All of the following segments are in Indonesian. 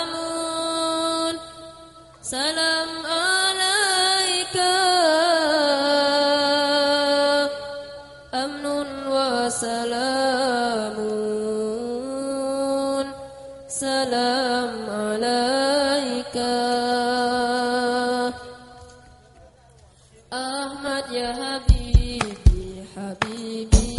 wasalamun salam alaika. Amnun wasalamun salam alaika. Ahmad ya habibi habibi.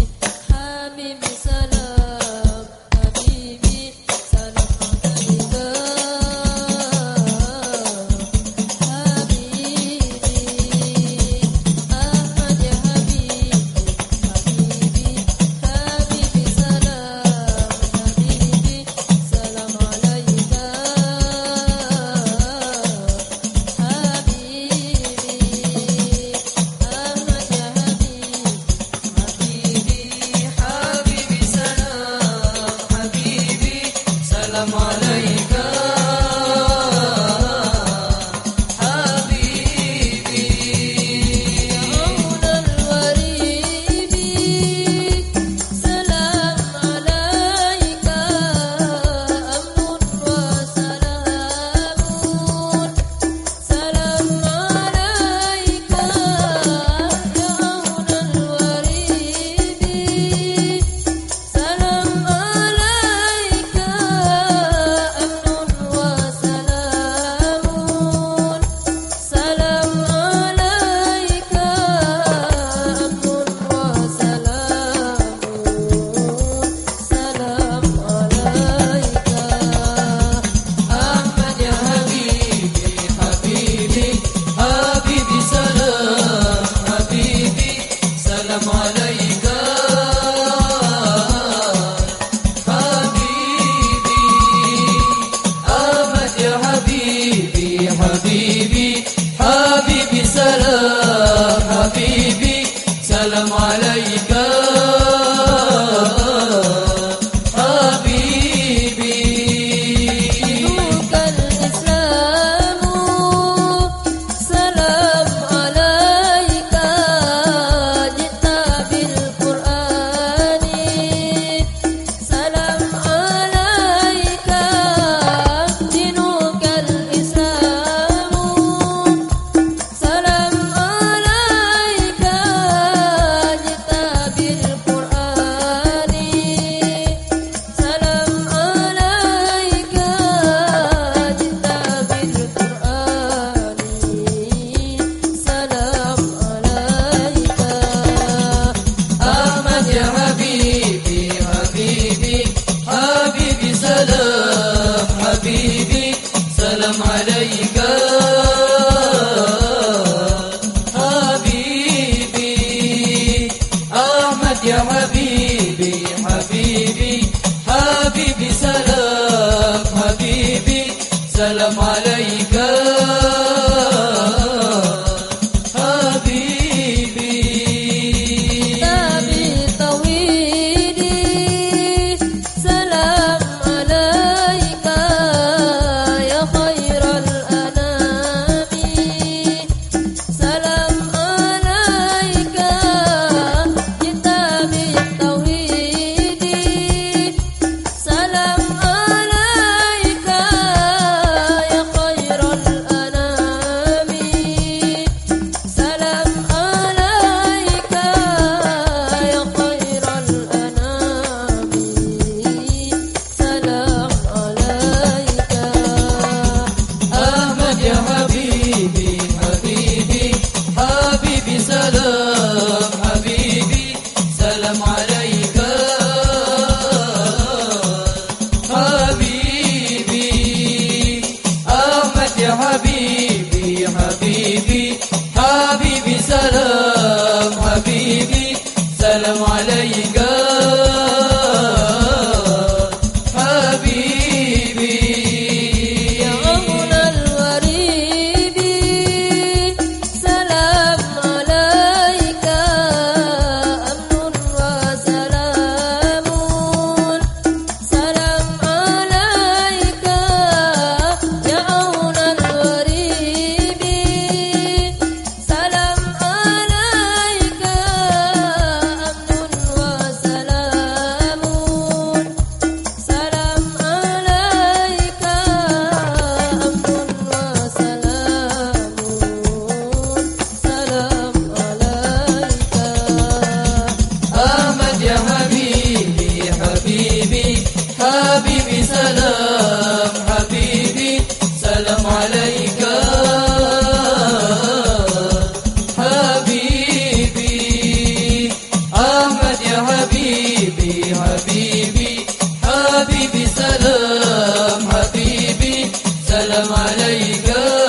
Yeah, I'll. 一个。